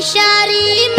Shari